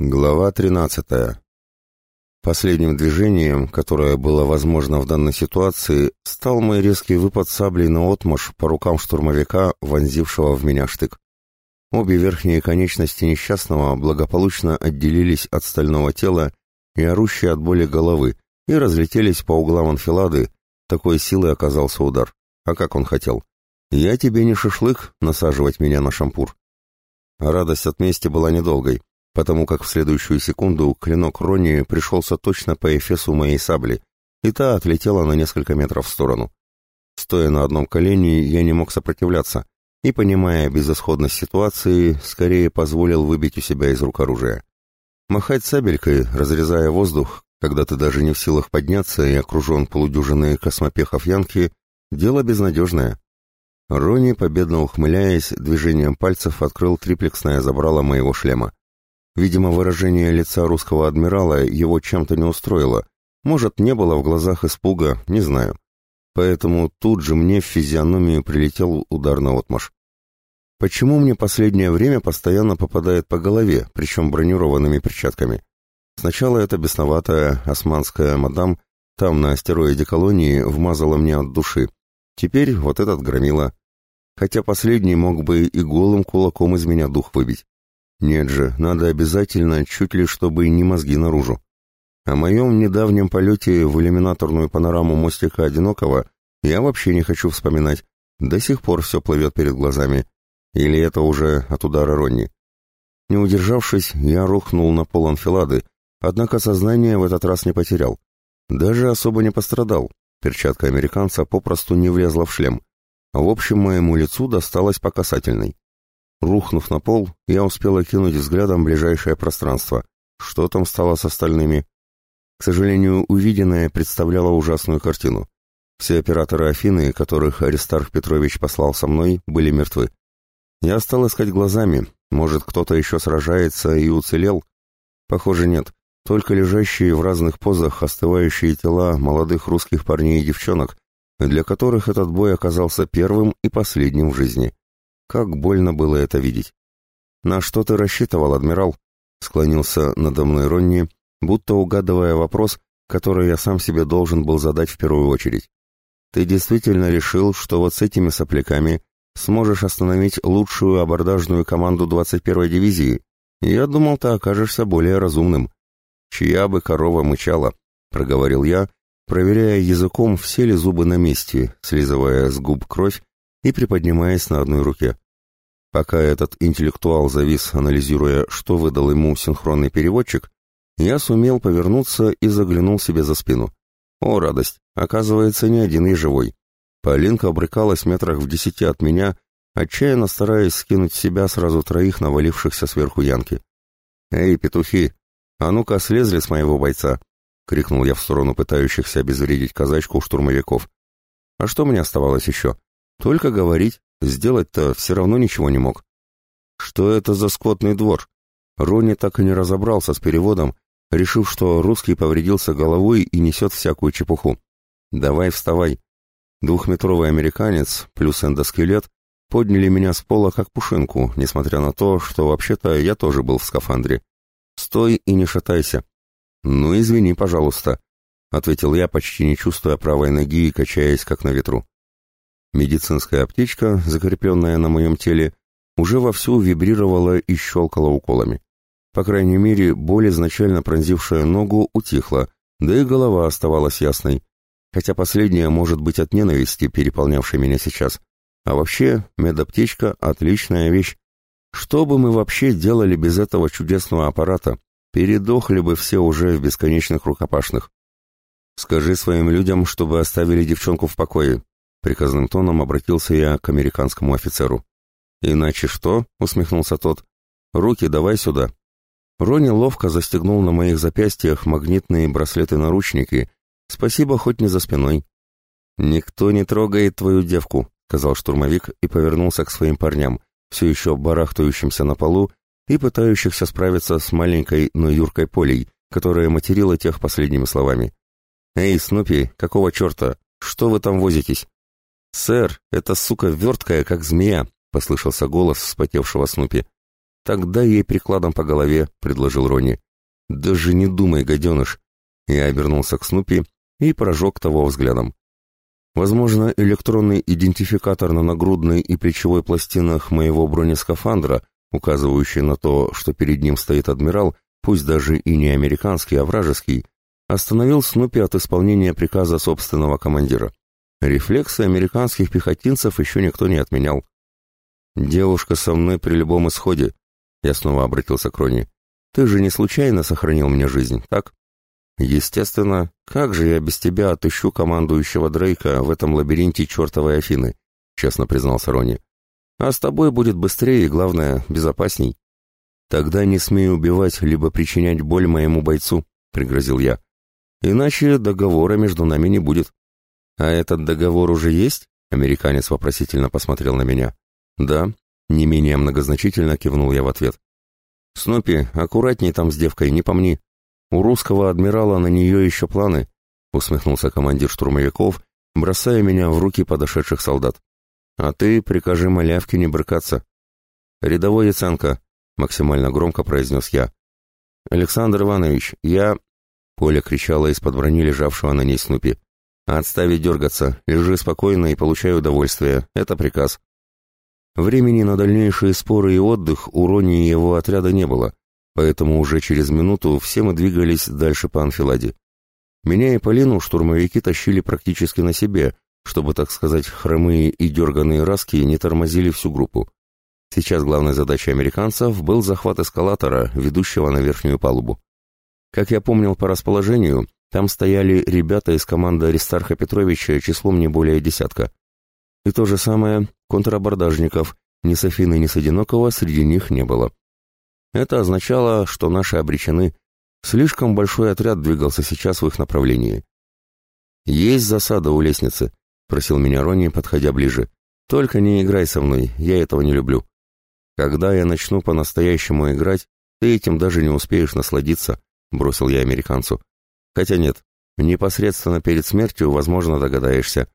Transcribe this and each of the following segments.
Глава 13. Последним движением, которое было возможно в данной ситуации, стал мой резкий выпад саблей на отмаш по рукам штурмовика, вонзившего в меня штык. Обе верхние конечности несчастного благополучно отделились от стального тела и орущие от боли головы, и разлетелись по углам анфилады, такой силой оказался удар. А как он хотел? «Я тебе не шашлык, насаживать меня на шампур». Радость от мести была недолгой потому как в следующую секунду клинок Ронни пришелся точно по эфесу моей сабли, и та отлетела на несколько метров в сторону. Стоя на одном колене, я не мог сопротивляться, и, понимая безысходность ситуации, скорее позволил выбить у себя из рук оружие. Махать сабелькой, разрезая воздух, когда ты даже не в силах подняться и окружен полудюжиной космопехов Янки, дело безнадежное. Рони, победно ухмыляясь, движением пальцев открыл триплексное забрало моего шлема. Видимо, выражение лица русского адмирала его чем-то не устроило. Может, не было в глазах испуга, не знаю. Поэтому тут же мне в физиономию прилетел удар на отмаш. Почему мне последнее время постоянно попадает по голове, причем бронированными перчатками? Сначала эта бесноватая османская мадам там, на астероиде колонии, вмазала мне от души. Теперь вот этот громила. Хотя последний мог бы и голым кулаком из меня дух выбить. Нет же, надо обязательно, чуть ли чтобы не мозги наружу. О моем недавнем полете в иллюминаторную панораму мостика Одинокого я вообще не хочу вспоминать. До сих пор все плывет перед глазами. Или это уже от удара Ронни. Не удержавшись, я рухнул на пол анфилады, однако сознание в этот раз не потерял. Даже особо не пострадал. Перчатка американца попросту не влезла в шлем. В общем, моему лицу досталось по касательной. Рухнув на пол, я успел окинуть взглядом ближайшее пространство. Что там стало с остальными? К сожалению, увиденное представляло ужасную картину. Все операторы Афины, которых Аристарх Петрович послал со мной, были мертвы. Я стал искать глазами, может, кто-то еще сражается и уцелел? Похоже, нет. Только лежащие в разных позах остывающие тела молодых русских парней и девчонок, для которых этот бой оказался первым и последним в жизни. Как больно было это видеть. «На что ты рассчитывал, адмирал?» — склонился надо мной Ронни, будто угадывая вопрос, который я сам себе должен был задать в первую очередь. «Ты действительно решил, что вот с этими сопляками сможешь остановить лучшую абордажную команду 21-й дивизии? Я думал, ты окажешься более разумным». «Чья бы корова мычала?» — проговорил я, проверяя языком, все ли зубы на месте, слизывая с губ кровь и приподнимаясь на одной руке. Пока этот интеллектуал завис, анализируя, что выдал ему синхронный переводчик, я сумел повернуться и заглянул себе за спину. О, радость! Оказывается, не один я живой. Полинка обрыкалась метрах в десяти от меня, отчаянно стараясь скинуть с себя сразу троих навалившихся сверху янки. «Эй, петухи! А ну-ка, слезли с моего бойца!» — крикнул я в сторону пытающихся обезвредить казачку штурмовиков. «А что мне оставалось еще? Только говорить, сделать-то все равно ничего не мог. Что это за скотный двор? Рони так и не разобрался с переводом, решив, что русский повредился головой и несет всякую чепуху. «Давай вставай». Двухметровый американец плюс эндоскелет подняли меня с пола как пушинку, несмотря на то, что вообще-то я тоже был в скафандре. «Стой и не шатайся». «Ну, извини, пожалуйста», — ответил я, почти не чувствуя правой ноги и качаясь, как на ветру. Медицинская аптечка, закрепленная на моем теле, уже вовсю вибрировала и щелкала уколами. По крайней мере, боль, изначально пронзившая ногу, утихла, да и голова оставалась ясной. Хотя последняя может быть от ненависти, переполнявшей меня сейчас. А вообще, медаптечка — отличная вещь. Что бы мы вообще делали без этого чудесного аппарата? Передохли бы все уже в бесконечных рукопашных. Скажи своим людям, чтобы оставили девчонку в покое. Приказным тоном обратился я к американскому офицеру. «Иначе что?» — усмехнулся тот. «Руки давай сюда». Рони ловко застегнул на моих запястьях магнитные браслеты-наручники. Спасибо, хоть не за спиной. «Никто не трогает твою девку», — сказал штурмовик и повернулся к своим парням, все еще барахтающимся на полу и пытающихся справиться с маленькой, но юркой Полей, которая материла тех последними словами. «Эй, Снупи, какого черта? Что вы там возитесь?» «Сэр, эта сука верткая, как змея», — послышался голос вспотевшего Снупи. Тогда ей прикладом по голове, предложил Ронни. Даже не думай, гаденыш. Я обернулся к Снупи и прожег того взглядом. Возможно, электронный идентификатор на нагрудной и плечевой пластинах моего бронескафандра, указывающий на то, что перед ним стоит адмирал, пусть даже и не американский, а вражеский, остановил Снупи от исполнения приказа собственного командира. Рефлексы американских пехотинцев еще никто не отменял. «Девушка со мной при любом исходе», — я снова обратился к Рони. «Ты же не случайно сохранил мне жизнь, так?» «Естественно, как же я без тебя отыщу командующего Дрейка в этом лабиринте чертовой Афины?» — честно признался Рони. «А с тобой будет быстрее и, главное, безопасней». «Тогда не смей убивать либо причинять боль моему бойцу», — пригрозил я. «Иначе договора между нами не будет». «А этот договор уже есть?» — американец вопросительно посмотрел на меня. «Да», — не менее многозначительно кивнул я в ответ. «Снупи, аккуратней там с девкой, не помни. У русского адмирала на нее еще планы», — усмехнулся командир штурмовиков, бросая меня в руки подошедших солдат. «А ты прикажи малявке не брыкаться». «Рядовой Яценко», — максимально громко произнес я. «Александр Иванович, я...» Поля кричала из-под брони лежавшего на ней Снупи. «Отставить дергаться, лежи спокойно и получай удовольствие. Это приказ». Времени на дальнейшие споры и отдых у Рони и его отряда не было, поэтому уже через минуту все мы двигались дальше по анфиладе. Меня и Полину штурмовики тащили практически на себе, чтобы, так сказать, хромые и дерганые раски не тормозили всю группу. Сейчас главной задачей американцев был захват эскалатора, ведущего на верхнюю палубу. Как я помнил по расположению, там стояли ребята из команды Аристарха Петровича числом не более десятка. И то же самое контрабордажников, ни Софины, ни Содинокова среди них не было. Это означало, что наши обречены. Слишком большой отряд двигался сейчас в их направлении. «Есть засада у лестницы», — просил меня Ронни, подходя ближе. «Только не играй со мной, я этого не люблю. Когда я начну по-настоящему играть, ты этим даже не успеешь насладиться», — бросил я американцу. «Хотя нет, непосредственно перед смертью, возможно, догадаешься.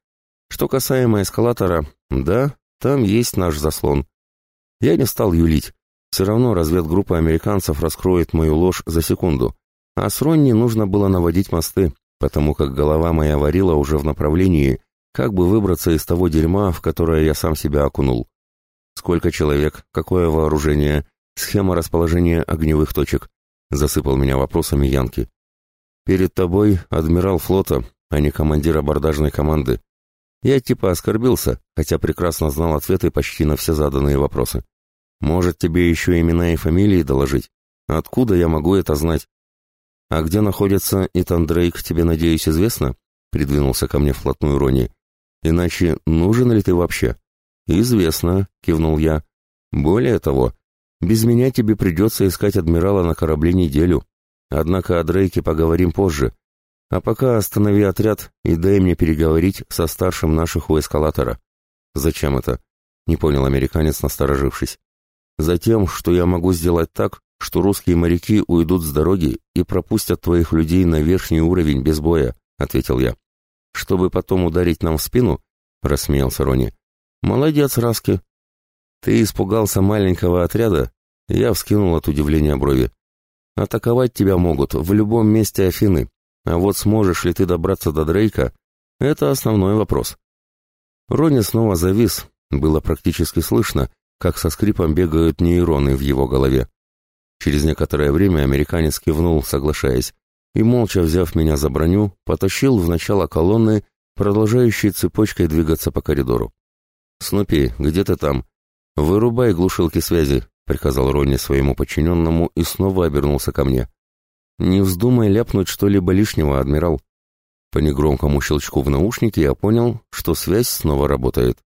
Что касаемо эскалатора, да, там есть наш заслон. Я не стал юлить, все равно разведгруппа американцев раскроет мою ложь за секунду. А с Ронни нужно было наводить мосты, потому как голова моя варила уже в направлении, как бы выбраться из того дерьма, в которое я сам себя окунул. Сколько человек, какое вооружение, схема расположения огневых точек. Засыпал меня вопросами Янки. Перед тобой адмирал флота, а не командир абордажной команды. Я типа оскорбился, хотя прекрасно знал ответы почти на все заданные вопросы. Может, тебе еще имена и фамилии доложить? Откуда я могу это знать? А где находится Итан Дрейк, тебе, надеюсь, известно? Придвинулся ко мне вплотную Рони. Иначе нужен ли ты вообще? Известно, кивнул я. Более того, без меня тебе придется искать адмирала на корабле неделю. Однако о Дрейке поговорим позже. А пока останови отряд и дай мне переговорить со старшим наших у эскалатора. Зачем это? Не понял американец, насторожившись. Затем, что я могу сделать так, что русские моряки уйдут с дороги и пропустят твоих людей на верхний уровень без боя, ответил я. Чтобы потом ударить нам в спину? рассмеялся Рони. Молодец, Раски. Ты испугался маленького отряда? Я вскинул от удивления брови. Атаковать тебя могут в любом месте Афины, а вот сможешь ли ты добраться до Дрейка, это основной вопрос. Рони снова завис, было практически слышно, как со скрипом бегают нейроны в его голове. Через некоторое время американец кивнул, соглашаясь, и, молча взяв меня за броню, потащил в начало колонны, продолжающей цепочкой двигаться по коридору. «Снупи, где ты там? Вырубай глушилки связи», — приказал Ронни своему подчиненному и снова обернулся ко мне. «Не вздумай ляпнуть что-либо лишнего, адмирал». По негромкому щелчку в наушнике я понял, что связь снова работает.